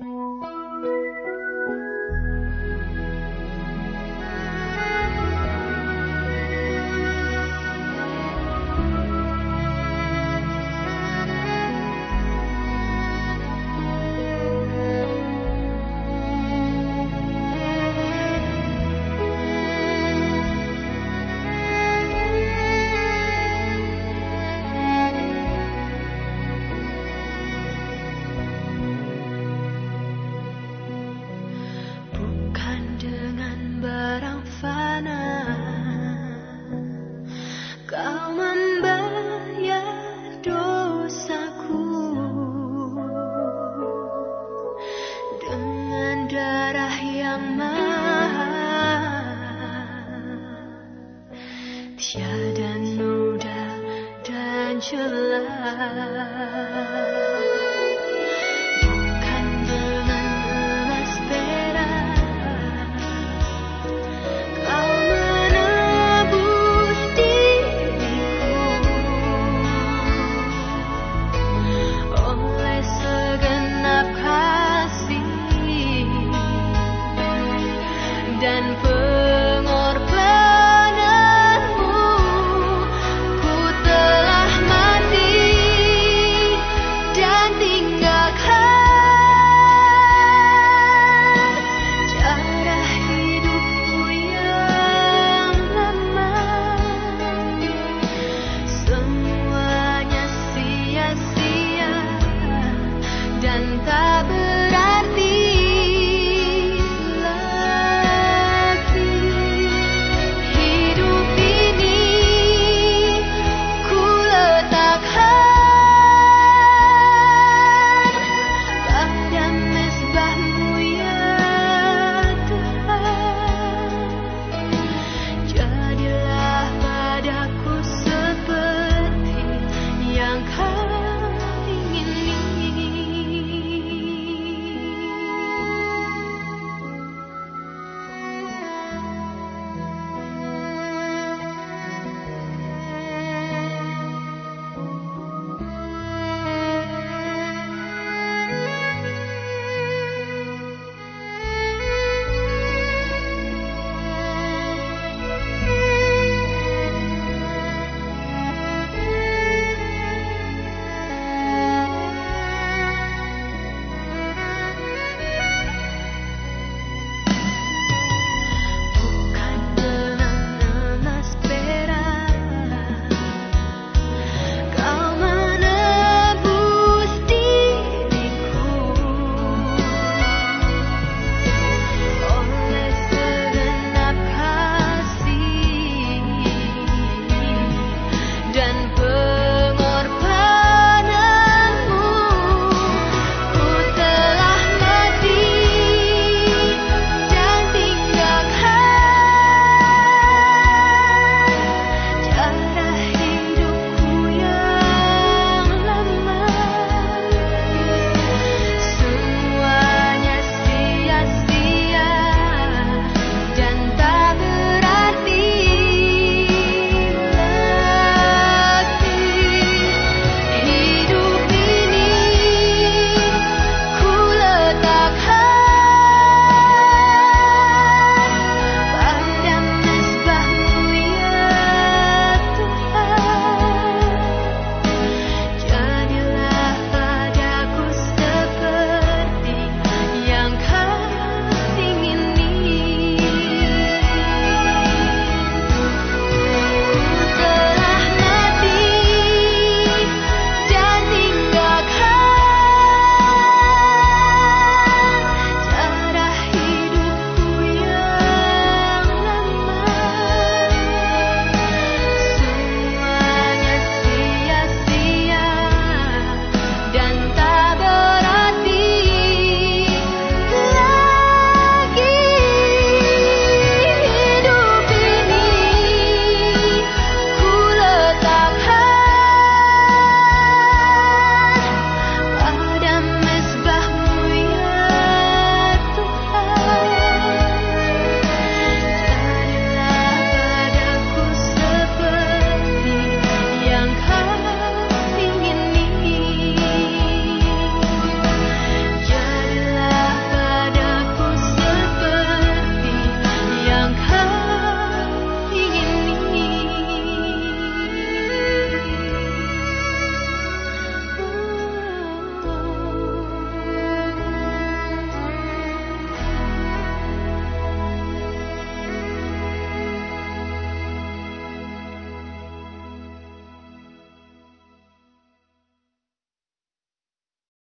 Thank you. tiada noda dan celah. sia-sia dan tak ber